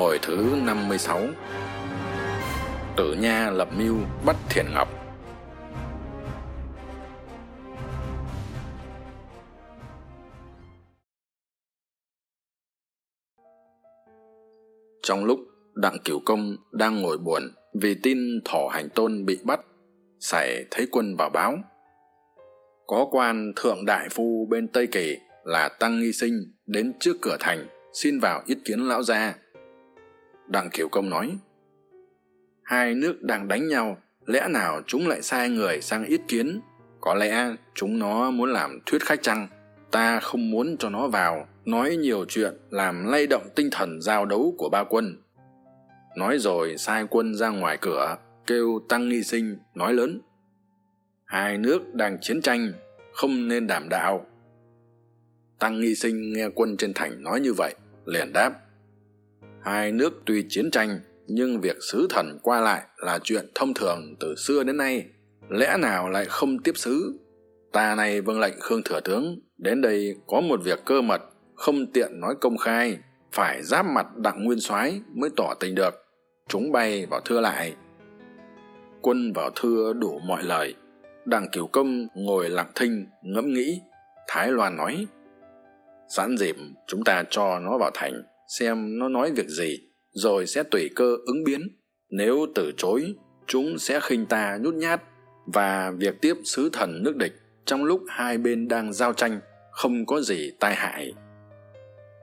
hồi thứ năm mươi sáu, tử nha lập mưu bắt thiền ngọc. Trong lúc đặng cửu công đang ngồi buồn vì tin thỏ hành tôn bị bắt sảy thấy quân vào báo. Có quan thượng đại phu bên tây kỳ là tăng nghi sinh đến trước cửa thành xin vào yết kiến lão gia đặng kiều công nói, hai nước đang đánh nhau, lẽ nào chúng lại sai người sang yết kiến? Có lẽ chúng nó muốn làm thuyết khách chăng? Ta không muốn cho nó vào, nói nhiều chuyện làm lay động tinh thần giao đấu của ba quân. Nói rồi sai quân ra ngoài cửa, kêu tăng nghi sinh nói lớn, hai nước đang chiến tranh, không nên đảm đạo. Tăng nghi sinh nghe quân trên thành nói như vậy, liền đáp hai nước tuy chiến tranh, nhưng việc sứ thần qua lại là chuyện thông thường từ xưa đến nay. Lẽ nào lại không tiếp sứ ta này vâng lệnh khương thừa tướng, đến đây có một việc cơ mật, không tiện nói công khai, phải giáp mặt đặng nguyên soái mới tỏ tình được. Chúng bay vào thưa lại. Quân vào thưa đủ mọi lời. Đặng cửu công ngồi lặng thinh, ngẫm nghĩ. Thái loan nói, sẵn dịp chúng ta cho nó vào thành xem nó nói việc gì, rồi sẽ tùy cơ ứng biến. Nếu từ chối, chúng sẽ khinh ta nhút nhát. Và việc tiếp sứ thần nước địch trong lúc hai bên đang giao tranh không có gì tai hại.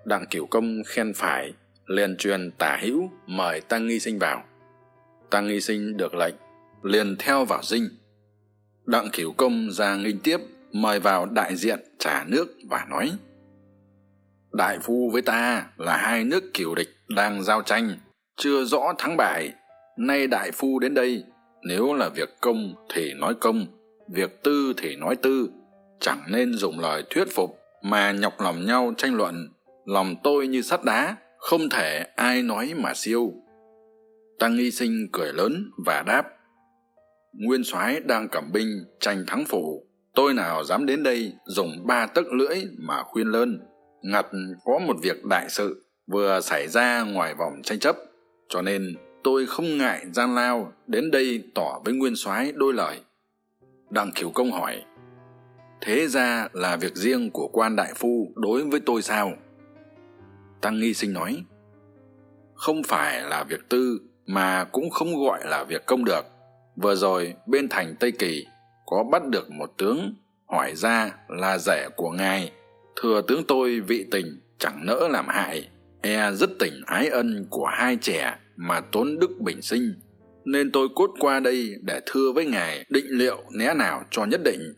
Đặng cửu công khen phải, liền truyền tả hữu mời tăng nghi sinh vào. Tăng nghi sinh được lệnh, liền theo vào dinh. Đặng cửu công ra nghinh tiếp, mời vào đại diện trả nước và nói đại phu với ta là hai nước kiều địch đang giao tranh, chưa rõ thắng bại. Nay đại phu đến đây, nếu là việc công thì nói công, việc tư thì nói tư. Chẳng nên dùng lời thuyết phục mà nhọc lòng nhau tranh luận. Lòng tôi như sắt đá, không thể ai nói mà siêu. Tăng nghi sinh cười lớn và đáp, nguyên soái đang cầm binh tranh thắng phủ, tôi nào dám đến đây dùng ba tấc lưỡi mà khuyên lơn? Ngặt có một việc đại sự vừa xảy ra ngoài vòng tranh chấp, cho nên tôi không ngại gian lao đến đây tỏ với nguyên soái đôi lời. Đặng khiếu công hỏi, thế ra là việc riêng của quan đại phu đối với tôi sao? Tăng nghi sinh nói, không phải là việc tư, mà cũng không gọi là việc công được. Vừa rồi bên thành tây kỳ có bắt được một tướng, hỏi ra là rể của ngài thừa tướng tôi, vị tình chẳng nỡ làm hại. E rất tình ái ân của hai trẻ mà tốn đức bình sinh. Nên tôi cốt qua đây để thưa với ngài định liệu né nào cho nhất định.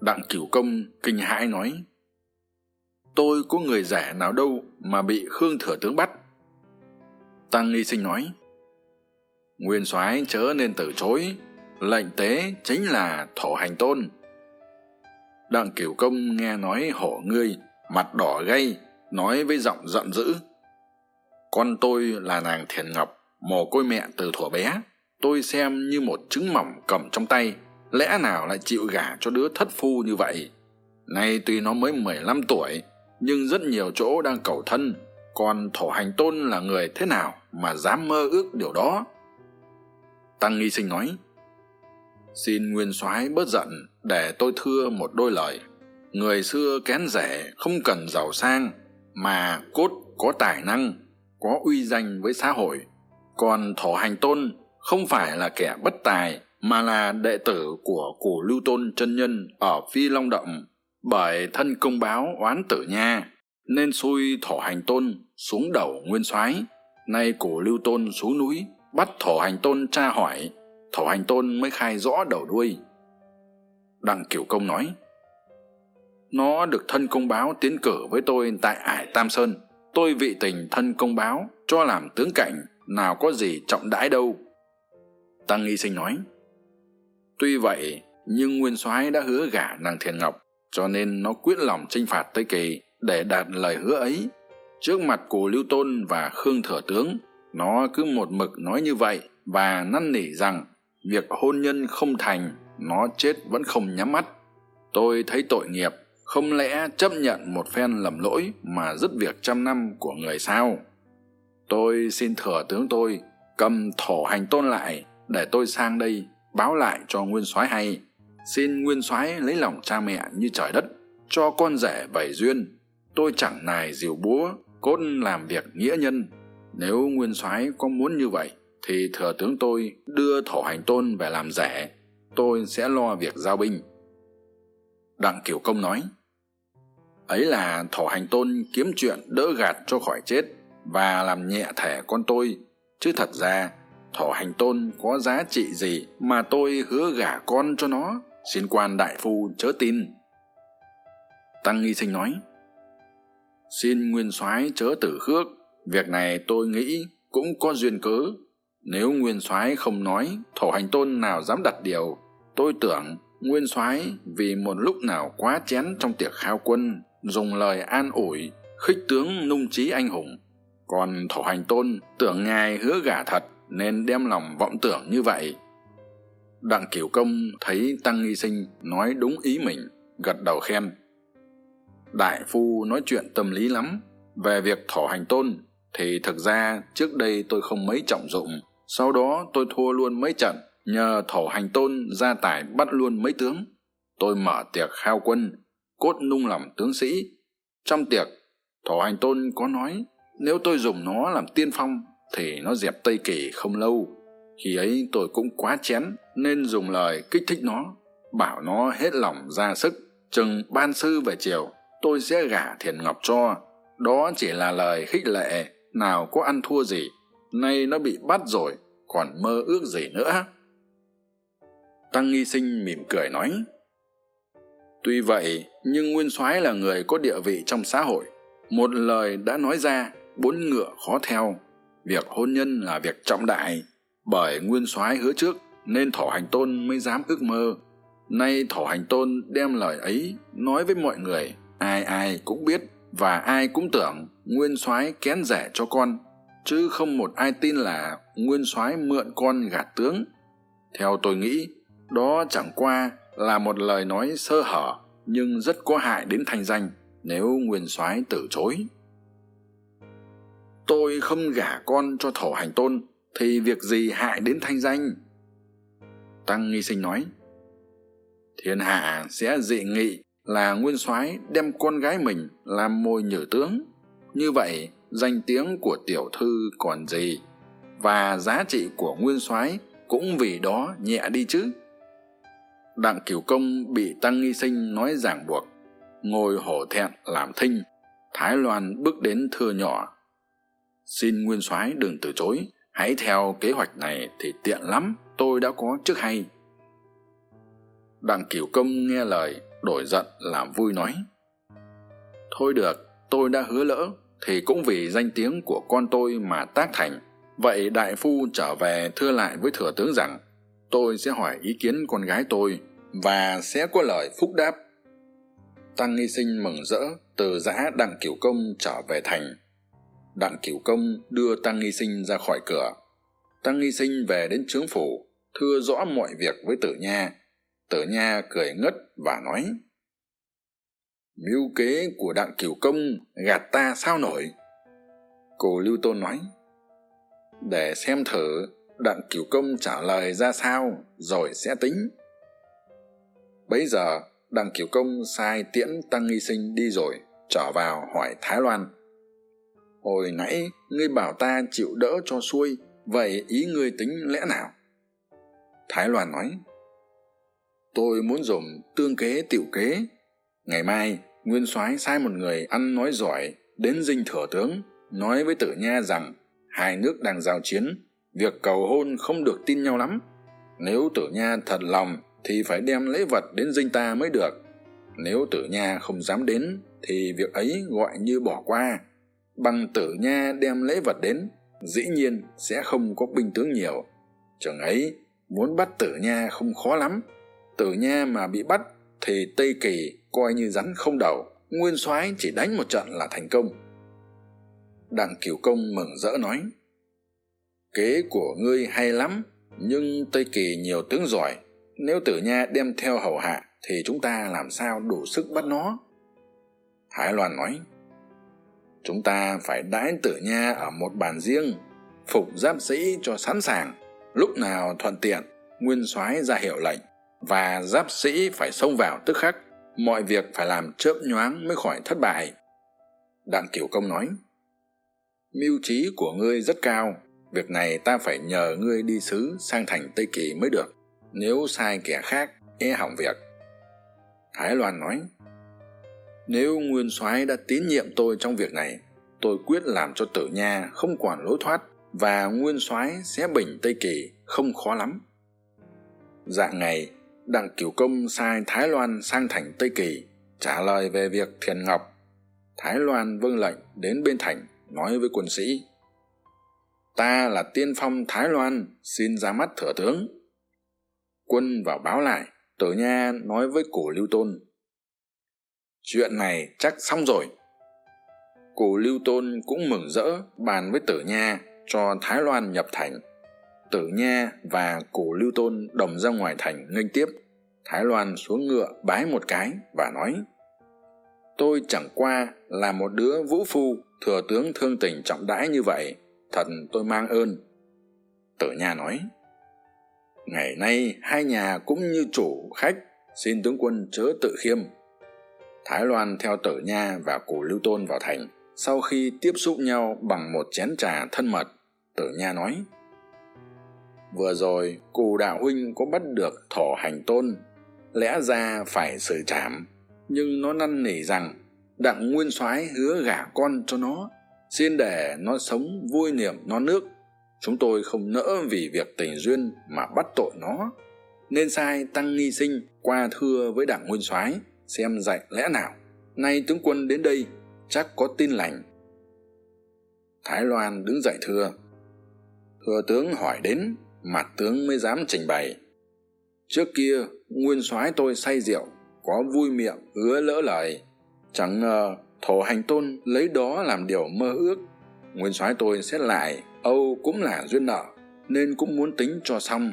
Đặng cửu công kinh hãi nói, tôi có người rẻ nào đâu mà bị khương thừa tướng bắt. Tăng nghi sinh nói, nguyên soái chớ nên từ chối. Lệnh tế chính là thổ hành tôn đặng cửu công nghe nói hổ ngươi, mặt đỏ gay, nói với giọng giận dữ. Con tôi là nàng thiền ngọc, mồ côi mẹ từ thuở bé. Tôi xem như một trứng mỏng cầm trong tay, lẽ nào lại chịu gả cho đứa thất phu như vậy? Nay tuy nó mới mười lăm tuổi, nhưng rất nhiều chỗ đang cầu thân. Còn thổ hành tôn là người thế nào mà dám mơ ước điều đó? Tăng nghi sinh nói, xin nguyên soái bớt giận để tôi thưa một đôi lời. Người xưa kén rẻ không cần giàu sang, mà cốt có tài năng, có uy danh với xã hội. Còn thổ hành tôn không phải là kẻ bất tài, mà là đệ tử của cù lưu tôn chân nhân ở phi long động. Bởi thân công báo oán tử nha, nên xui thổ hành tôn xuống đầu nguyên soái. Nay cù lưu tôn xuống núi, bắt thổ hành tôn tra hỏi, thổ hành tôn mới khai rõ đầu đuôi đặng kiểu công nói, nó được thân công báo tiến cử với tôi tại ải tam sơn. Tôi vị tình thân công báo, cho làm tướng cảnh, nào có gì trọng đãi đâu. Tăng nghi sinh nói, tuy vậy, nhưng nguyên soái đã hứa gả nàng thiền ngọc, cho nên nó quyết lòng chinh phạt tây kỳ để đạt lời hứa ấy. Trước mặt cù lưu tôn và khương thừa tướng, nó cứ một mực nói như vậy và năn nỉ rằng việc hôn nhân không thành, nó chết vẫn không nhắm mắt. Tôi thấy tội nghiệp, không lẽ chấp nhận một phen lầm lỗi mà dứt việc trăm năm của người sao? Tôi xin thừa tướng tôi, cầm thổ hành tôn lại, để tôi sang đây báo lại cho nguyên soái hay. Xin nguyên soái lấy lòng cha mẹ như trời đất, cho con rể vẩy duyên. Tôi chẳng nài diều búa, cốt làm việc nghĩa nhân. Nếu nguyên soái có muốn như vậy thì thừa tướng tôi đưa thổ hành tôn về làm rể, tôi sẽ lo việc giao binh. Đặng kiểu công nói, ấy là thổ hành tôn kiếm chuyện đỡ gạt cho khỏi chết và làm nhẹ thẻ con tôi, chứ thật ra thổ hành tôn có giá trị gì mà tôi hứa gả con cho nó? Xin quan đại phu chớ tin. Tăng nghi sinh nói, xin nguyên soái chớ tử khước, việc này tôi nghĩ cũng có duyên cớ nếu nguyên soái không nói, thổ hành tôn nào dám đặt điều? Tôi tưởng nguyên soái vì một lúc nào quá chén trong tiệc khao quân, dùng lời an ủi, khích tướng nung trí anh hùng. Còn thổ hành tôn tưởng ngài hứa gả thật, nên đem lòng vọng tưởng như vậy. Đặng cửu công thấy tăng nghi sinh nói đúng ý mình, gật đầu khen. Đại phu nói chuyện tâm lý lắm. Về việc thổ hành tôn, thì thực ra trước đây tôi không mấy trọng dụng sau đó tôi thua luôn mấy trận, nhờ thổ hành tôn ra tài bắt luôn mấy tướng. Tôi mở tiệc khao quân, cốt nung lòng tướng sĩ. Trong tiệc, thổ hành tôn có nói, nếu tôi dùng nó làm tiên phong, thì nó dẹp tây kỳ không lâu. Khi ấy tôi cũng quá chén, nên dùng lời kích thích nó, bảo nó hết lòng ra sức, chừng ban sư về chiều tôi sẽ gả thiền ngọc cho. Đó chỉ là lời khích lệ, nào có ăn thua gì nay nó bị bắt rồi, còn mơ ước gì nữa? Tăng nghi sinh mỉm cười nói, tuy vậy, nhưng nguyên soái là người có địa vị trong xã hội. Một lời đã nói ra, bốn ngựa khó theo. Việc hôn nhân là việc trọng đại. Bởi nguyên soái hứa trước, nên thổ hành tôn mới dám ước mơ. Nay thổ hành tôn đem lời ấy nói với mọi người. Ai ai cũng biết và ai cũng tưởng nguyên soái kén rẻ cho con chứ không một ai tin là nguyên soái mượn con gạt tướng. Theo tôi nghĩ, đó chẳng qua là một lời nói sơ hở nhưng rất có hại đến thanh danh nếu nguyên soái từ chối. Tôi không gả con cho thổ hành tôn thì việc gì hại đến thanh danh? Tăng nghi sinh nói, thiên hạ sẽ dị nghị là nguyên soái đem con gái mình làm môi nhử tướng. Như vậy danh tiếng của tiểu thư còn gì? Và giá trị của nguyên soái cũng vì đó nhẹ đi chứ? Đặng cửu công bị tăng nghi sinh nói giảng buộc, ngồi hổ thẹn làm thinh, thái loan bước đến thưa nhỏ. Xin nguyên soái đừng từ chối, hãy theo kế hoạch này thì tiện lắm, tôi đã có trước hay. Đặng cửu công nghe lời, đổi giận làm vui nói, thôi được, tôi đã hứa lỡ thì cũng vì danh tiếng của con tôi mà tác thành. Vậy đại phu trở về thưa lại với thừa tướng rằng, tôi sẽ hỏi ý kiến con gái tôi và sẽ có lời phúc đáp. Tăng nghi sinh mừng rỡ, từ giã đặng cửu công trở về thành. Đặng cửu công đưa tăng nghi sinh ra khỏi cửa. Tăng nghi sinh về đến trướng phủ, thưa rõ mọi việc với tử nha. Tử nha cười ngất và nói mưu kế của đặng cửu công gạt ta sao nổi? Cô lưu tôn nói, để xem thử đặng cửu công trả lời ra sao rồi sẽ tính. Bấy giờ, đặng cửu công sai tiễn tăng nghi sinh đi rồi, trở vào hỏi thái loan. Hồi nãy, ngươi bảo ta chịu đỡ cho xuôi, vậy ý ngươi tính lẽ nào? Thái loan nói, tôi muốn dùng tương kế, tiểu kế ngày mai, nguyên soái sai một người ăn nói giỏi đến dinh thừa tướng, nói với tử nha rằng, hai nước đang giao chiến, việc cầu hôn không được tin nhau lắm. Nếu tử nha thật lòng thì phải đem lễ vật đến dinh ta mới được. Nếu tử nha không dám đến thì việc ấy gọi như bỏ qua. Bằng tử nha đem lễ vật đến, dĩ nhiên sẽ không có binh tướng nhiều. Chừng ấy, muốn bắt tử nha không khó lắm. Tử nha mà bị bắt thì tây kỳ coi như rắn không đầu, nguyên soái chỉ đánh một trận là thành công. Đặng cửu công mừng rỡ nói, kế của ngươi hay lắm, nhưng tây kỳ nhiều tướng giỏi. Nếu tử nha đem theo hầu hạ thì chúng ta làm sao đủ sức bắt nó? Hải loan nói, chúng ta phải đãi tử nha ở một bàn riêng, phục giáp sĩ cho sẵn sàng. Lúc nào thuận tiện, nguyên soái ra hiệu lệnh và giáp sĩ phải xông vào tức khắc. Mọi việc phải làm chớp nhoáng mới khỏi thất bại. Đặng cửu công nói, mưu trí của ngươi rất cao, việc này ta phải nhờ ngươi đi sứ sang thành tây kỳ mới được. Nếu sai kẻ khác e hỏng việc. Thái loan nói, nếu nguyên soái đã tín nhiệm tôi trong việc này, tôi quyết làm cho tử nha không còn lối thoát và nguyên soái sẽ bình tây kỳ không khó lắm. Dạng ngày đặng cửu công sai thái loan sang thành tây kỳ, trả lời về việc thiền ngọc. Thái loan vâng lệnh đến bên thành, nói với quân sĩ, ta là tiên phong thái loan, xin ra mắt thừa tướng. Quân vào báo lại, tử nha nói với cổ lưu tôn, chuyện này chắc xong rồi. Cổ lưu tôn cũng mừng rỡ, bàn với tử nha cho thái loan nhập thành tử nha và cổ lưu tôn đồng ra ngoài thành nghênh tiếp. Thái loan xuống ngựa bái một cái và nói, tôi chẳng qua là một đứa vũ phu thừa tướng thương tình trọng đãi như vậy, thật tôi mang ơn. Tử nha nói, ngày nay hai nhà cũng như chủ khách, xin tướng quân chớ tự khiêm. Thái loan theo tử nha và cổ lưu tôn vào thành. Sau khi tiếp xúc nhau bằng một chén trà thân mật, tử nha nói vừa rồi cù đạo huynh có bắt được thỏ hành tôn, lẽ ra phải xử trảm. Nhưng nó năn nỉ rằng, đặng nguyên soái hứa gả con cho nó. Xin để nó sống vui niềm non nước. Chúng tôi không nỡ vì việc tình duyên mà bắt tội nó. Nên sai tăng nghi sinh qua thưa với đảng nguyên soái, xem dạy lẽ nào. Nay tướng quân đến đây, chắc có tin lành. Thái loan đứng dậy thưa. Thừa tướng hỏi đến mặt tướng mới dám trình bày. Trước kia, nguyên soái tôi say rượu, có vui miệng, hứa lỡ lời. Chẳng ngờ, thổ hành tôn lấy đó làm điều mơ ước. Nguyên soái tôi xét lại, âu cũng là duyên nợ, nên cũng muốn tính cho xong.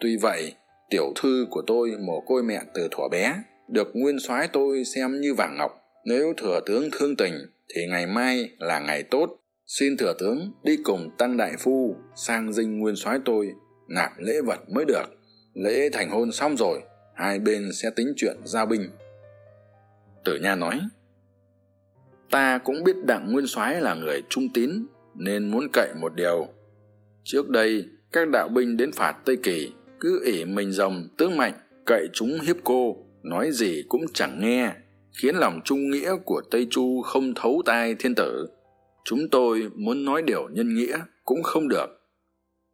Tuy vậy, tiểu thư của tôi mồ côi mẹ từ thuở bé, được nguyên soái tôi xem như vàng ngọc. Nếu thừa tướng thương tình, thì ngày mai là ngày tốt xin thừa tướng đi cùng tăng đại phu sang dinh nguyên soái tôi nạp lễ vật mới được. Lễ thành hôn xong rồi, hai bên sẽ tính chuyện giao binh. Tử nha nói, ta cũng biết đặng nguyên soái là người trung tín, nên muốn cậy một điều. Trước đây, các đạo binh đến phạt tây kỳ, cứ ỷ mình rồng tướng mạnh cậy chúng hiếp cô, nói gì cũng chẳng nghe, khiến lòng trung nghĩa của tây chu không thấu tai thiên tử chúng tôi muốn nói điều nhân nghĩa cũng không được.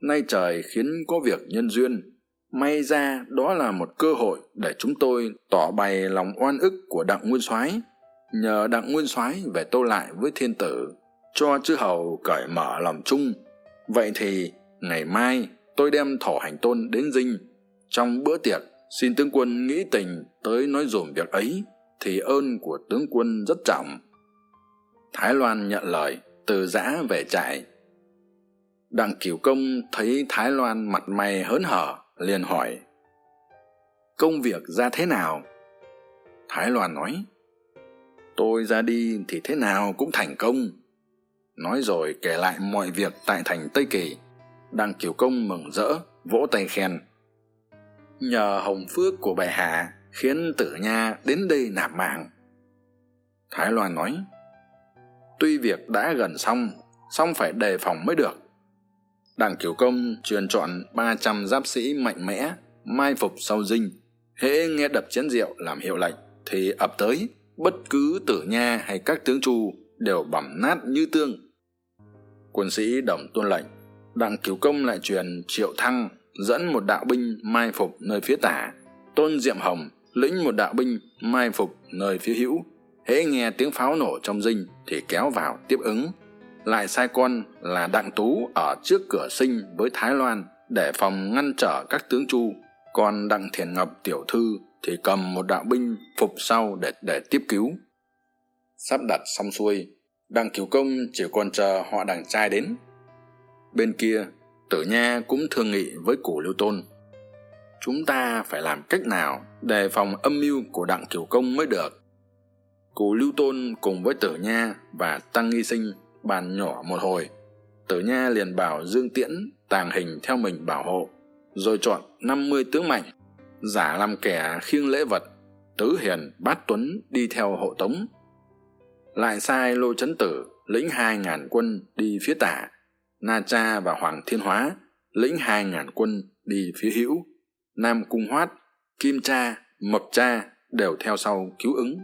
Nay trời khiến có việc nhân duyên. May ra đó là một cơ hội để chúng tôi tỏ bày lòng oan ức của đặng nguyên soái. Nhờ đặng nguyên soái về tô lại với thiên tử, cho chư hầu cởi mở lòng chung. Vậy thì ngày mai tôi đem thổ hành tôn đến dinh. Trong bữa tiệc, xin tướng quân nghĩ tình tới nói dùm việc ấy, thì ơn của tướng quân rất trọng thái loan nhận lời, từ giã về trại. Đặng cửu công thấy thái loan mặt mày hớn hở, liền hỏi, công việc ra thế nào? Thái loan nói, tôi ra đi thì thế nào cũng thành công. Nói rồi kể lại mọi việc tại thành tây kỳ. Đặng kiểu công mừng rỡ, vỗ tay khen, nhờ hồng phước của bệ hạ khiến tử nha đến đây nạp mạng. Thái loan nói tuy việc đã gần xong song phải đề phòng mới được. Đặng kiểu công truyền chọn ba trăm giáp sĩ mạnh mẽ, mai phục sau dinh, hễ nghe đập chén rượu làm hiệu lệnh thì ập tới, bất cứ tử nha hay các tướng chu đều bẩm nát như tương. Quân sĩ đồng tuân lệnh đặng cứu công lại truyền triệu thăng dẫn một đạo binh mai phục nơi phía tả, tôn diệm hồng lĩnh một đạo binh mai phục nơi phía hữu hễ nghe tiếng pháo nổ trong dinh thì kéo vào tiếp ứng. Lại sai con là đặng tú ở trước cửa sinh với thái loan để phòng ngăn trở các tướng chu. Còn đặng thiền ngọc tiểu thư thì cầm một đạo binh phục sau để để tiếp cứu. Sắp đặt xong xuôi, đặng cứu công chỉ còn chờ họ đằng trai đến. Bên kia, tử nha cũng thương nghị với cổ lưu tôn. Chúng ta phải làm cách nào đề phòng âm mưu của đặng cửu công mới được? Cù lưu tôn cùng với tử nha và tăng nghi sinh bàn nhỏ một hồi. Tử nha liền bảo dương tiễn tàng hình theo mình bảo hộ, rồi chọn năm mươi tướng mạnh giả làm kẻ khiêng lễ vật. Tứ hiền, bát tuấn đi theo hộ tống. Lại sai lô chấn tử lĩnh hai ngàn quân đi phía tả. Na cha và hoàng thiên hóa lĩnh hai ngàn quân đi phía hữu. Nam cung hoát, kim cha, mộc cha đều theo sau cứu ứng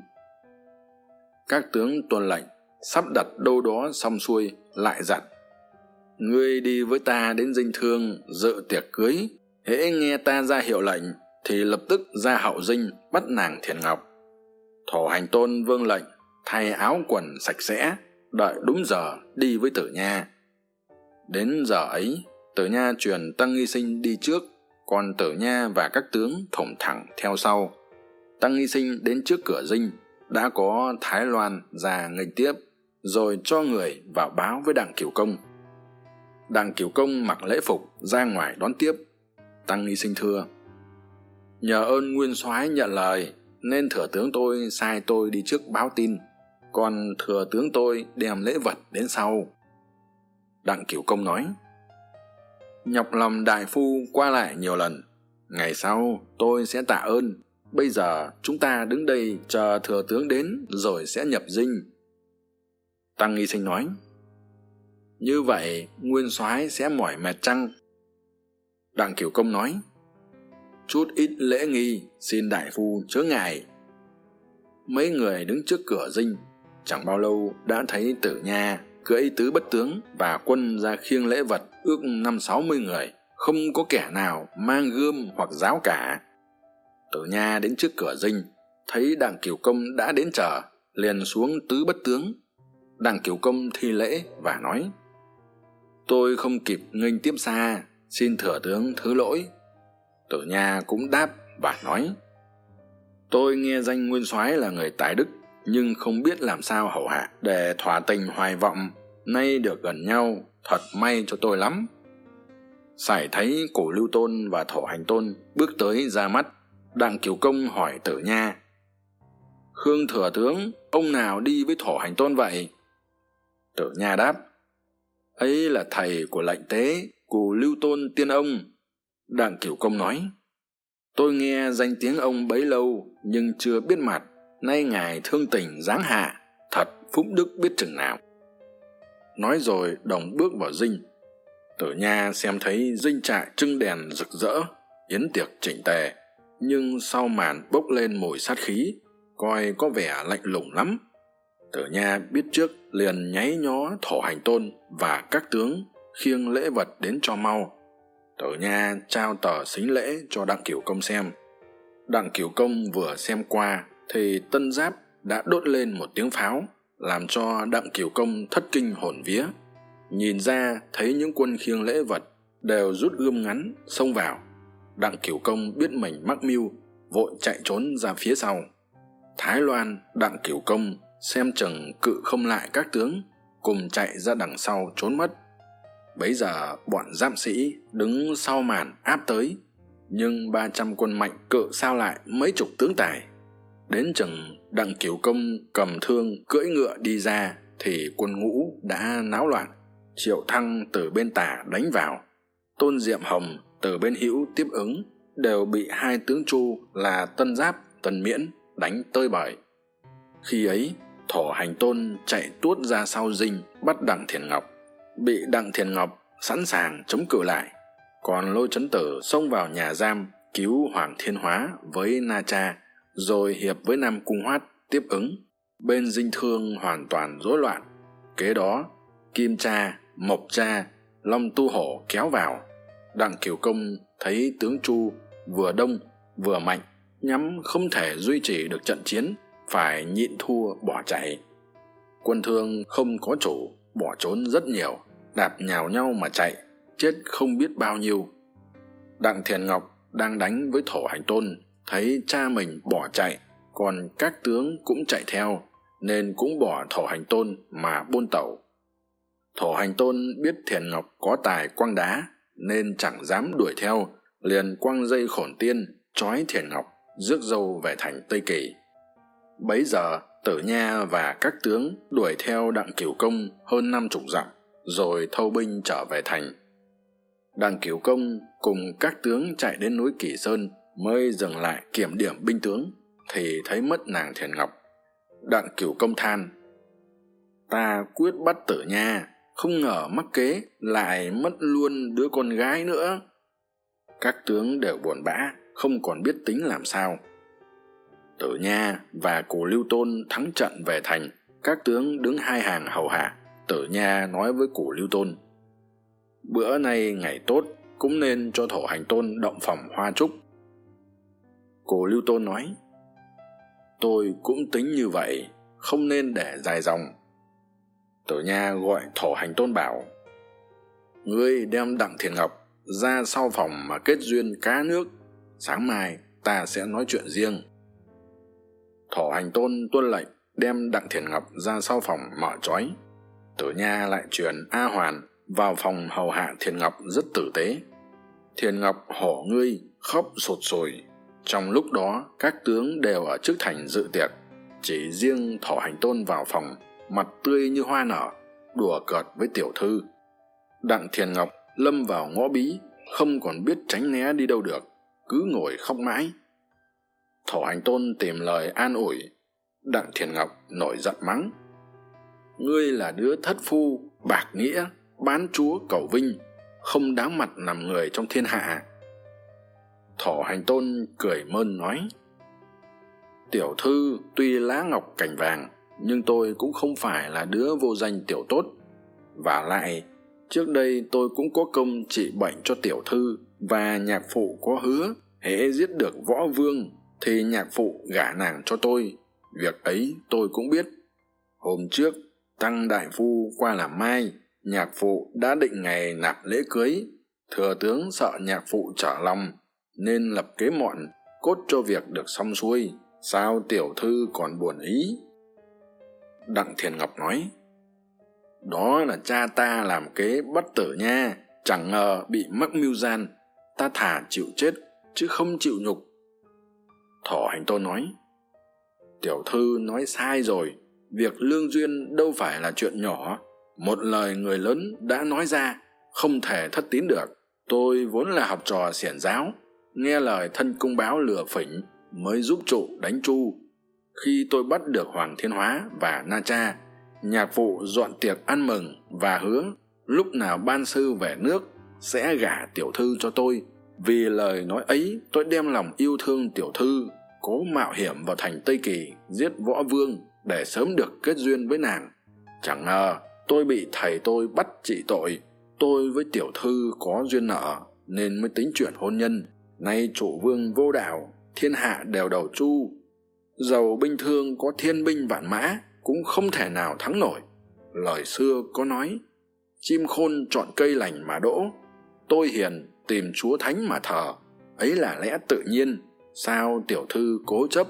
các tướng tuân lệnh sắp đặt đâu đó xong xuôi lại dặn, ngươi đi với ta đến dinh thương, dự tiệc cưới. Hễ nghe ta ra hiệu lệnh thì lập tức ra hậu dinh bắt nàng thiền ngọc. Thổ hành tôn vương lệnh thay áo quần sạch sẽ, đợi đúng giờ đi với tử nha. Đến giờ ấy, tử nha truyền tăng nghi sinh đi trước, còn tử nha và các tướng thủng thẳng theo sau. Tăng nghi sinh đến trước cửa dinh đã có thái loan ra nghênh tiếp, rồi cho người vào báo với đặng kiều công. Đặng kiều công mặc lễ phục, ra ngoài đón tiếp, tăng y sinh thưa. Nhờ ơn nguyên soái nhận lời, nên thừa tướng tôi sai tôi đi trước báo tin, còn thừa tướng tôi đem lễ vật đến sau. Đặng cửu công nói. Nhọc lòng đại phu qua lại nhiều lần, ngày sau tôi sẽ tạ ơn bây giờ chúng ta đứng đây chờ thừa tướng đến rồi sẽ nhập dinh. Tăng nghi sinh nói, như vậy nguyên soái sẽ mỏi mệt chăng? Đặng kiểu công nói, chút ít lễ nghi, xin đại phu chớ ngại. Mấy người đứng trước cửa dinh, chẳng bao lâu đã thấy tử nha, cưỡi tứ bất tướng và quân ra khiêng lễ vật ước năm sáu mươi người, không có kẻ nào mang gươm hoặc giáo cả từ nha đến trước cửa dinh, thấy đặng kiều công đã đến chờ, liền xuống tứ bất tướng. Đặng kiều công thi lễ và nói, tôi không kịp nghênh tiếp xa, xin thừa tướng thứ lỗi. Tử nha cũng đáp và nói, tôi nghe danh nguyên soái là người tài đức, nhưng không biết làm sao hầu hạ để thỏa tình hoài vọng, nay được gần nhau, thật may cho tôi lắm. Sải thấy cổ lưu tôn và thổ hành tôn bước tới ra mắt đặng kiều công hỏi tử nha. Khương thừa tướng, ông nào đi với thổ hành tôn vậy? Tử nha đáp, ấy là thầy của lệnh tế, cù lưu tôn tiên ông đặng cửu công nói. Tôi nghe danh tiếng ông bấy lâu, nhưng chưa biết mặt, nay ngài thương tình giáng hạ, thật phúc đức biết chừng nào. Nói rồi đồng bước vào dinh. Tử nha xem thấy dinh trại trưng đèn rực rỡ, yến tiệc chỉnh tề nhưng sau màn bốc lên mùi sát khí, coi có vẻ lạnh lùng lắm. Tử nha biết trước liền nháy nhó thổ hành tôn và các tướng khiêng lễ vật đến cho mau. Tử nha trao tờ xính lễ cho đặng cửu công xem. Đặng cửu công vừa xem qua thì tân giáp đã đốt lên một tiếng pháo, làm cho đặng cửu công thất kinh hồn vía. Nhìn ra thấy những quân khiêng lễ vật đều rút gươm ngắn xông vào đặng cửu công biết mình mắc mưu, vội chạy trốn ra phía sau. Thái loan, đặng cửu công xem chừng cự không lại các tướng, cùng chạy ra đằng sau trốn mất. Bấy giờ, bọn giáp sĩ đứng sau màn áp tới, nhưng ba trăm quân mạnh cự sao lại mấy chục tướng tài. Đến chừng đặng cửu công cầm thương cưỡi ngựa đi ra thì quân ngũ đã náo loạn, triệu thăng từ bên tả đánh vào. Tôn diệm hồng từ bên hữu tiếp ứng đều bị hai tướng chu là tân giáp, tân miễn đánh tơi bời. Khi ấy, thổ hành tôn chạy tuốt ra sau dinh bắt đặng thiền ngọc. Bị đặng thiền ngọc sẵn sàng chống cự lại, còn lôi trấn tử xông vào nhà giam cứu hoàng thiên hóa với na cha, rồi hiệp với nam cung hoát tiếp ứng. Bên dinh thương hoàn toàn rối loạn. Kế đó, kim cha, mộc cha, long tu hổ kéo vào đặng kiều công thấy tướng chu vừa đông vừa mạnh, nhắm không thể duy trì được trận chiến, phải nhịn thua bỏ chạy. Quân thương không có chủ, bỏ trốn rất nhiều, đạp nhào nhau mà chạy, chết không biết bao nhiêu. Đặng thiền ngọc đang đánh với thổ hành tôn, thấy cha mình bỏ chạy, còn các tướng cũng chạy theo, nên cũng bỏ thổ hành tôn mà buôn tẩu thổ hành tôn biết thiền ngọc có tài quăng đá nên chẳng dám đuổi theo, liền quăng dây khổn tiên, trói thiền ngọc, rước dâu về thành tây kỳ. Bấy giờ, tử nha và các tướng đuổi theo đặng cửu công hơn năm chục dặm, rồi thâu binh trở về thành. Đặng cửu công cùng các tướng chạy đến núi kỳ sơn mới dừng lại kiểm điểm binh tướng, thì thấy mất nàng thiền ngọc. Đặng cửu công than, ta quyết bắt tử nha không ngờ mắc kế lại mất luôn đứa con gái nữa. Các tướng đều buồn bã, không còn biết tính làm sao. Tử nha và cù lưu tôn thắng trận về thành, các tướng đứng hai hàng hầu hạ, tử nha nói với cù lưu tôn. Bữa nay ngày tốt, cũng nên cho thổ hành tôn động phòng hoa trúc. Cù lưu tôn nói, tôi cũng tính như vậy, không nên để dài dòng tử nha gọi thổ hành tôn bảo, ngươi đem đặng thiền ngọc ra sau phòng mà kết duyên cá nước, sáng mai ta sẽ nói chuyện riêng. Thổ hành tôn tuân lệnh đem đặng thiền ngọc ra sau phòng mở trói. Tử nha lại truyền a hoàn vào phòng hầu hạ thiền ngọc rất tử tế. Thiền ngọc hổ ngươi khóc sụt sùi trong lúc đó các tướng đều ở trước thành dự tiệc, chỉ riêng thổ hành tôn vào phòng mặt tươi như hoa nở, đùa cợt với tiểu thư. Đặng thiền ngọc lâm vào ngõ bí, không còn biết tránh né đi đâu được, cứ ngồi khóc mãi. Thổ hành tôn tìm lời an ủi, đặng thiền ngọc nổi giận mắng. Ngươi là đứa thất phu, bạc nghĩa, bán chúa cầu vinh, không đáng mặt nằm người trong thiên hạ. Thổ hành tôn cười mơn nói, tiểu thư tuy lá ngọc cành vàng nhưng tôi cũng không phải là đứa vô danh tiểu tốt. V à lại, trước đây tôi cũng có công trị bệnh cho tiểu thư và nhạc phụ có hứa hễ giết được võ vương thì nhạc phụ gả nàng cho tôi. Việc ấy tôi cũng biết. Hôm trước, tăng đại phu qua làm mai, nhạc phụ đã định ngày nạp lễ cưới. Thừa tướng sợ nhạc phụ trở lòng, nên lập kế mọn cốt cho việc được xong xuôi. Sao tiểu thư còn buồn ý? Đặng thiền ngọc nói, đó là cha ta làm kế bất tử nha, chẳng ngờ bị mắc mưu gian, ta thả chịu chết chứ không chịu nhục. Thỏ hành tôn nói, tiểu thư nói sai rồi, việc lương duyên đâu phải là chuyện nhỏ. Một lời người lớn đã nói ra, không thể thất tín được. Tôi vốn là học trò xiển giáo, nghe lời thân cung báo lừa phỉnh mới giúp trụ đánh chu khi tôi bắt được hoàng thiên hóa và na cha, nhạc phụ dọn tiệc ăn mừng và hứa lúc nào ban sư về nước sẽ gả tiểu thư cho tôi. Vì lời nói ấy, tôi đem lòng yêu thương tiểu thư, cố mạo hiểm vào thành tây kỳ, giết võ vương để sớm được kết duyên với nàng. Chẳng ngờ, tôi bị thầy tôi bắt trị tội. Tôi với tiểu thư có duyên nợ, nên mới tính chuyển hôn nhân. Nay chủ vương vô đạo, thiên hạ đều đầu chu dầu binh thương có thiên binh vạn mã cũng không thể nào thắng nổi. Lời xưa có nói, chim khôn chọn cây lành mà đỗ, tôi hiền tìm chúa thánh mà thờ. Ấy là lẽ tự nhiên, sao tiểu thư cố chấp?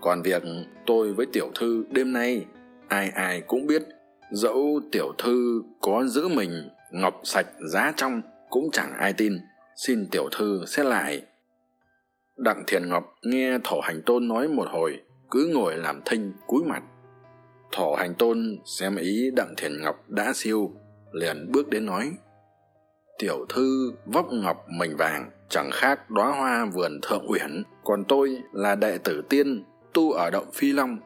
Còn việc tôi với tiểu thư đêm nay, ai ai cũng biết, dẫu tiểu thư có giữ mình ngọc sạch giá trong cũng chẳng ai tin. Xin tiểu thư xét lại đặng thiền ngọc nghe thổ hành tôn nói một hồi, cứ ngồi làm thinh cúi mặt. Thổ hành tôn xem ý đặng thiền ngọc đã siêu, liền bước đến nói, tiểu thư vóc ngọc mình vàng, chẳng khác đóa hoa vườn thượng uyển, còn tôi là đệ tử tiên, tu ở động phi long.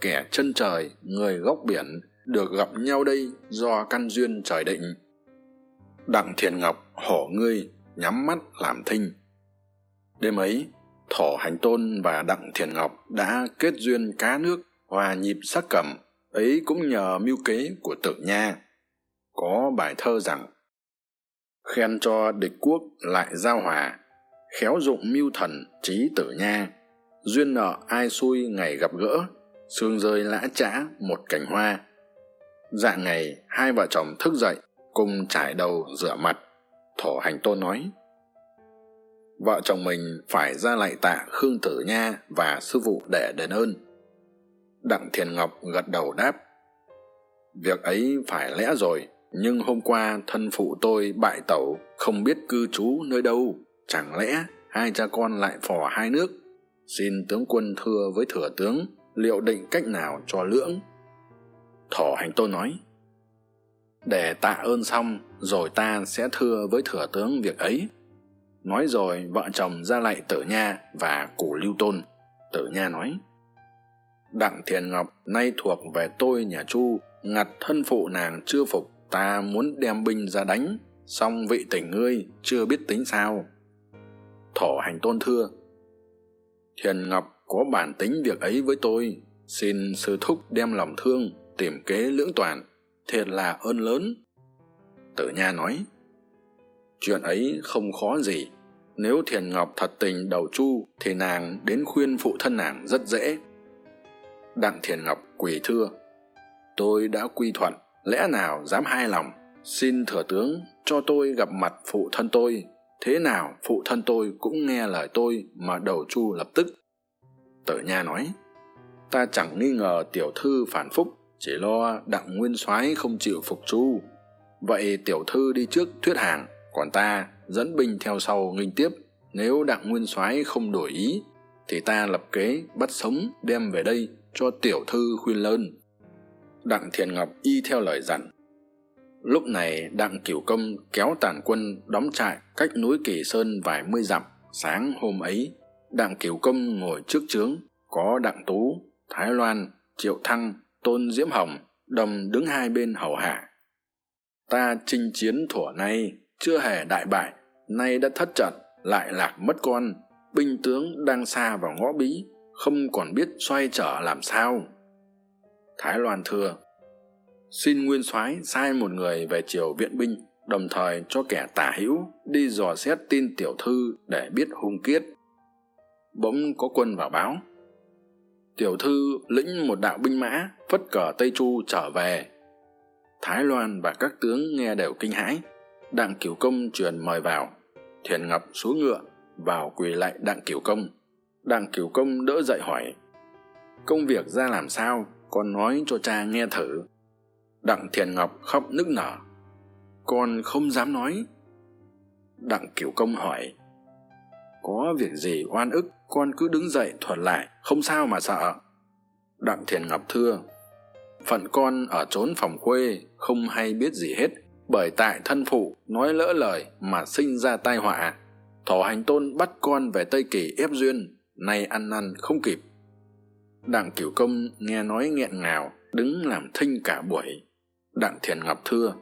Kẻ chân trời, người góc biển, được gặp nhau đây do căn duyên trời định. Đặng thiền ngọc hổ ngươi, nhắm mắt làm thinh đêm ấy thổ hành tôn và đặng thiền ngọc đã kết duyên cá nước hòa nhịp sắc cẩm, ấy cũng nhờ mưu kế của tử nha. Có bài thơ rằng, khen cho địch quốc lại giao hòa, khéo dụng mưu thần trí tử nha. Duyên nợ ai xui ngày gặp gỡ, sương rơi lã chã một cành hoa. Dạng ngày hai vợ chồng thức dậy cùng trải đầu rửa mặt. Thổ hành tôn nói vợ chồng mình phải ra lại tạ khương tử nha và sư phụ để đền ơn. Đặng thiền ngọc gật đầu đáp, việc ấy phải lẽ rồi, nhưng hôm qua thân phụ tôi bại tẩu, không biết cư trú nơi đâu. Chẳng lẽ hai cha con lại phò hai nước? Xin tướng quân thưa với thừa tướng, liệu định cách nào cho lưỡng? Thỏ hành tôn nói, để tạ ơn xong, rồi ta sẽ thưa với thừa tướng việc ấy nói rồi, vợ chồng ra lạy tử nha và củ lưu tôn. Tử nha nói, đặng thiền ngọc, nay thuộc về tôi nhà chu, ngặt thân phụ nàng chưa phục, ta muốn đem binh ra đánh, song vị tỉnh ngươi chưa biết tính sao. Thổ hành tôn thưa, thiền ngọc có bản tính việc ấy với tôi, xin sư thúc đem lòng thương tìm kế lưỡng toàn, thiệt là ơn lớn. Tử nha nói, chuyện ấy không khó gì nếu thiền ngọc thật tình đầu chu, thì nàng đến khuyên phụ thân nàng rất dễ. Đặng thiền ngọc quỳ thưa, tôi đã quy thuận, lẽ nào dám hai lòng? Xin thừa tướng cho tôi gặp mặt phụ thân tôi. Thế nào phụ thân tôi cũng nghe lời tôi mà đầu chu lập tức. Tử nha nói, ta chẳng nghi ngờ tiểu thư phản phúc, chỉ lo đặng nguyên soái không chịu phục chu. Vậy tiểu thư đi trước thuyết hàng, còn ta dẫn binh theo sau nghênh tiếp. Nếu đặng nguyên soái không đổi ý, thì ta lập kế bắt sống đem về đây cho tiểu thư khuyên lơn. Đặng thiền ngọc y theo lời dặn. Lúc này đặng cửu công kéo tàn quân đóng trại cách núi kỳ sơn vài mươi dặm. Sáng hôm ấy, đặng cửu công ngồi trước trướng, có đặng tú, thái loan, triệu thăng, tôn diễm hồng, đồng đứng hai bên hầu hạ. Ta chinh chiến thủa nay chưa hề đại bại nay đã thất trận, lại lạc mất con. Binh tướng đang xa vào ngõ bí, không còn biết xoay trở làm sao. Thái loan thưa, xin nguyên soái sai một người về triều viện binh, đồng thời cho kẻ tả hữu đi dò xét tin tiểu thư để biết hung kiết. Bỗng có quân vào báo, tiểu thư lĩnh một đạo binh mã, phất cờ tây chu trở về. Thái loan và các tướng nghe đều kinh hãi, đặng cửu công truyền mời vào thiền ngọc xuống ngựa, vào quỳ lại đặng cửu công. Đặng cửu công đỡ dậy hỏi, công việc ra làm sao? Con nói cho cha nghe thử. Đặng thiền ngọc khóc nức nở, con không dám nói. Đặng cửu công hỏi, có việc gì oan ức? Con cứ đứng dậy thuật lại, không sao mà sợ. Đặng thiền ngọc thưa, phận con ở trốn phòng quê, không hay biết gì hết bởi tại thân phụ nói lỡ lời mà sinh ra tai họa thổ hành tôn bắt con về tây kỳ ép duyên, nay ăn năn không kịp. Đặng cửu công nghe nói nghẹn ngào, đứng làm thinh cả buổi. Đặng thiền ngọc thưa,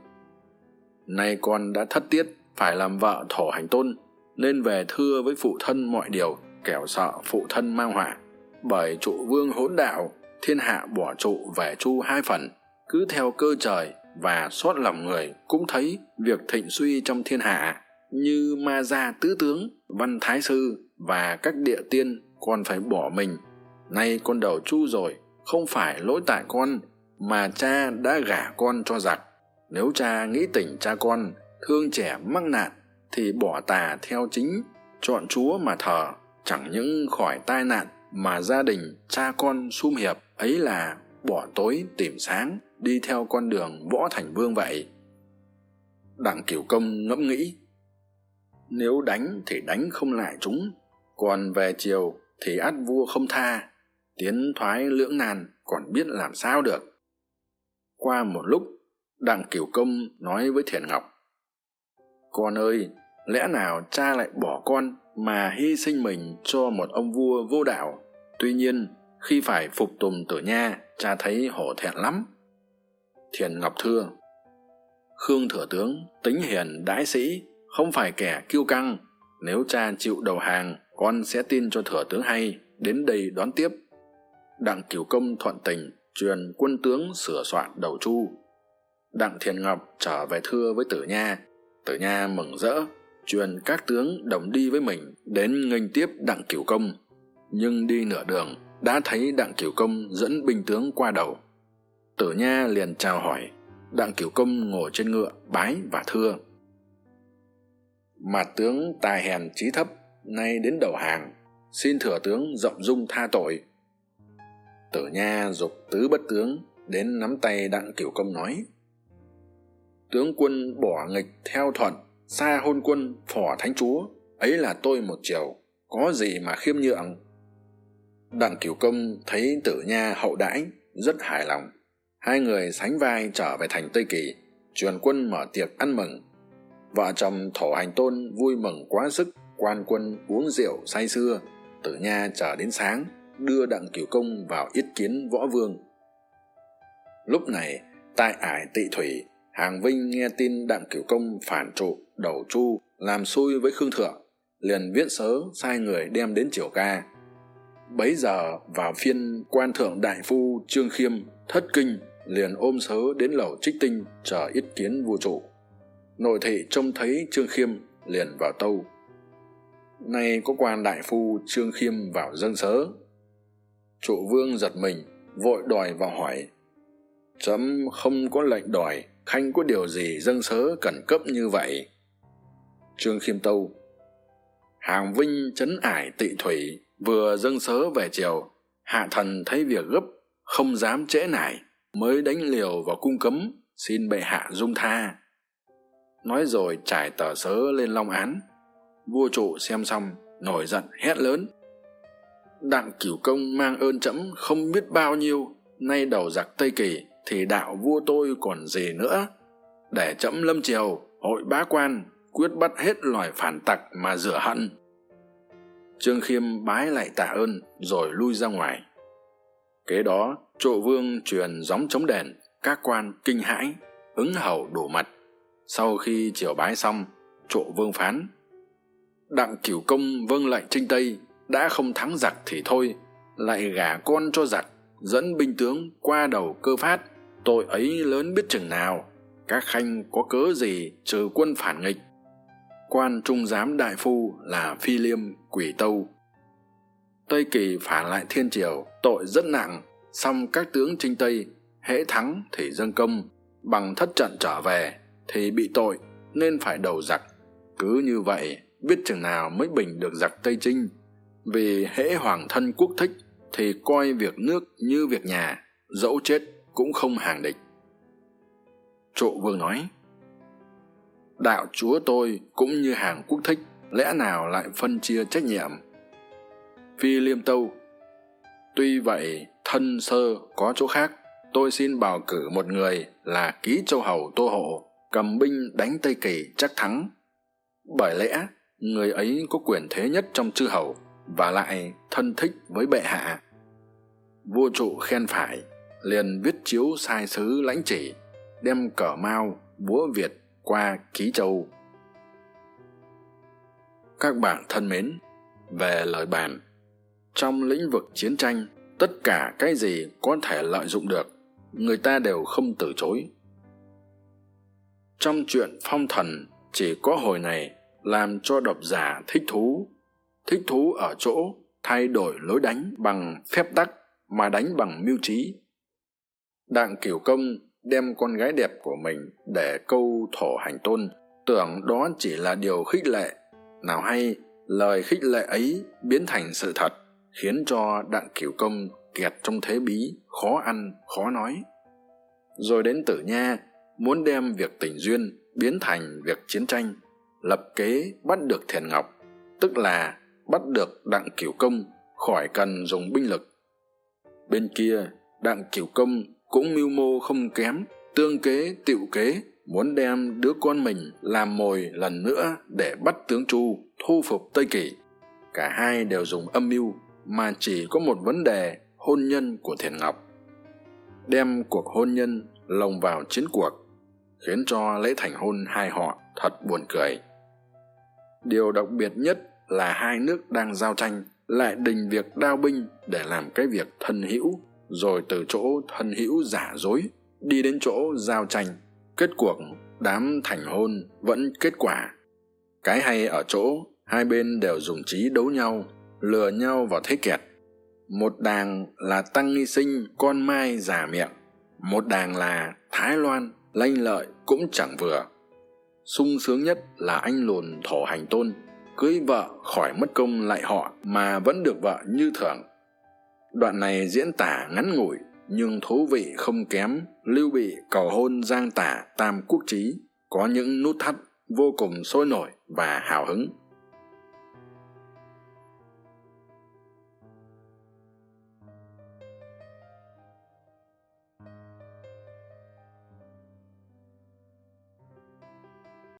nay con đã thất tiết, phải làm vợ thổ hành tôn, nên về thưa với phụ thân mọi điều, kẻo sợ phụ thân mang họa. Bởi trụ vương hỗn đạo, thiên hạ bỏ trụ về chu hai phần, cứ theo cơ trời và xót lòng người cũng thấy việc thịnh suy trong thiên hạ như ma gia tứ tướng, văn thái sư và các địa tiên còn phải bỏ mình. Nay con đầu chu rồi, không phải lỗi tại con mà cha đã gả con cho giặc. Nếu cha nghĩ tỉnh cha con, thương trẻ mắc nạn thì bỏ tà theo chính chọn chúa mà thờ, chẳng những khỏi tai nạn mà gia đình cha con sum hiệp. Ấy là bỏ tối tìm sáng, đi theo con đường võ thành vương vậy. Đặng cửu công ngẫm nghĩ, nếu đánh thì đánh không lại chúng, còn về chiều thì ắt vua không tha, tiến thoái lưỡng nan còn biết làm sao được. Qua một lúc, đặng cửu công nói với thiền ngọc, con ơi, lẽ nào cha lại bỏ con mà hy sinh mình cho một ông vua vô đạo? Tuy nhiên, khi phải phục tùng tử nha cha thấy hổ thẹn lắm. Thiền ngọc thưa, khương thừa tướng tính hiền đãi sĩ, không phải kẻ kiêu căng. Nếu cha chịu đầu hàng, con sẽ tin cho thừa tướng hay, đến đây đón tiếp. Đặng cửu công thuận tình, truyền quân tướng sửa soạn đầu chu. Đặng thiền ngọc trở về thưa với tử nha. Tử nha mừng rỡ, truyền các tướng đồng đi với mình đến nghênh tiếp đặng cửu công. Nhưng đi nửa đường đã thấy đặng cửu công dẫn binh tướng qua đầu. Tử nha liền chào hỏi, đặng cửu công ngồi trên ngựa bái và thưa. Mặt tướng tài hèn trí thấp, nay đến đầu hàng, xin thừa tướng rộng dung tha tội. Tử nha dục tứ bất tướng đến nắm tay đặng cửu công nói, tướng quân bỏ nghịch theo thuận, xa hôn quân phò thánh chúa, ấy là tôi một chiều có gì mà khiêm nhượng? Đặng cửu công thấy tử nha hậu đãi, rất hài lòng. Hai người sánh vai trở về thành tây kỳ, truyền quân mở tiệc ăn mừng. Vợ chồng thổ hành tôn vui mừng quá sức, quan quân uống rượu say sưa. Tử nha chờ đến sáng, đưa đặng cửu công vào yết kiến võ vương. Lúc này, tại ải tị thủy, hàng vinh nghe tin đặng cửu công phản trụ đầu chu làm xui với khương thượng, liền viết sớ sai người đem đến triều ca bấy giờ, vào phiên quan thượng đại phu trương khiêm thất kinh, liền ôm sớ đến lầu trích tinh chờ yết kiến vua trụ nội thị trông thấy trương khiêm, liền vào tâu. Nay có quan đại phu trương khiêm vào dâng sớ. Trụ vương giật mình, vội đòi vào hỏi. Trẫm không có lệnh đòi, khanh có điều gì dâng sớ cẩn cấp như vậy? Trương khiêm tâu. Hàng vinh trấn ải tị thủy vừa dâng sớ về chiều hạ thần thấy việc gấp, không dám trễ nải, mới đánh liều vào cung cấm, xin bệ hạ dung tha. Nói rồi trải tờ sớ lên long án. Vua trụ xem xong, nổi giận hét lớn. Đặng cửu công mang ơn trẫm không biết bao nhiêu, nay đầu giặc tây kỳ thì đạo vua tôi còn gì nữa. Để trẫm lâm triều, hội bá quan, quyết bắt hết loài phản tặc mà rửa hận trương khiêm bái lại tạ ơn rồi lui ra ngoài. Kế đó trộ vương truyền gióng chống đèn các quan kinh hãi, ứng hầu đổ mặt. Sau khi triều bái xong trộ vương phán, đặng cửu công vâng lệnh trinh tây, đã không thắng giặc thì thôi, lại gả con cho giặc, dẫn binh tướng qua đầu cơ phát, tội ấy lớn biết chừng nào, các khanh có cớ gì trừ quân phản nghịch quan trung giám đại phu là phi liêm quỷ tâu. Tây kỳ phản lại thiên triều, tội rất nặng, song các tướng trinh tây hễ thắng thì dâng công, bằng thất trận trở về thì bị tội, nên phải đầu giặc. Cứ như vậy, biết chừng nào mới bình được giặc tây trinh. Vì hễ hoàng thân quốc thích thì coi việc nước như việc nhà, dẫu chết cũng không hàng địch. Trụ vương nói đạo chúa tôi cũng như hàng quốc thích, lẽ nào lại phân chia trách nhiệm? Phi liêm tâu, tuy vậy thân sơ có chỗ khác, tôi xin bào cử một người là ký châu hầu tô hộ, cầm binh đánh tây kỳ chắc thắng. Bởi lẽ, người ấy có quyền thế nhất trong chư hầu và lại thân thích với bệ hạ. Vua trụ khen phải, liền viết chiếu sai sứ lãnh chỉ, đem cờ mao búa việt qua ký châu. Các bạn thân mến, về lời bàn. Trong lĩnh vực chiến tranh, tất cả cái gì có thể lợi dụng được, người ta đều không từ chối. Trong chuyện phong thần, chỉ có hồi này làm cho độc giả thích thú. Thích thú ở chỗ thay đổi lối đánh bằng phép tắc mà đánh bằng mưu trí. Đặng kiểu công đem con gái đẹp của mình để câu thổ hành tôn, tưởng đó chỉ là điều khích lệ. Nào hay, lời khích lệ ấy biến thành sự thật, khiến cho đặng cửu công kẹt trong thế bí, khó ăn, khó nói. Rồi đến tử nha, muốn đem việc tình duyên biến thành việc chiến tranh, lập kế bắt được thiền ngọc, tức là bắt được đặng cửu công khỏi cần dùng binh lực. Bên kia, đặng cửu công cũng mưu mô không kém, tương kế tịu kế, muốn đem đứa con mình làm mồi lần nữa để bắt tướng chu, thu phục tây kỳ. Cả hai đều dùng âm mưu mà chỉ có một vấn đề, hôn nhân của thiền ngọc. Đem cuộc hôn nhân lồng vào chiến cuộc, khiến cho lễ thành hôn hai họ thật buồn cười. Điều đặc biệt nhất là hai nước đang giao tranh, lại đình việc đao binh để làm cái việc thân hữu rồi từ chỗ thân hữu giả dối đi đến chỗ giao tranh. Kết cuộc, đám thành hôn vẫn kết quả. Cái hay ở chỗ hai bên đều dùng trí đấu nhau, lừa nhau vào thế kẹt. Một đàng là tăng nghi sinh, con mai giả miệng. Một đàng là thái loan, lanh lợi cũng chẳng vừa. Sung sướng nhất là anh lùn thổ hành tôn, cưới vợ khỏi mất công lại họ mà vẫn được vợ như thường đoạn này diễn tả ngắn ngủi nhưng thú vị không kém, lưu bị, cầu hôn, giang tả, tam quốc trí, có những nút thắt vô cùng sôi nổi và hào hứng.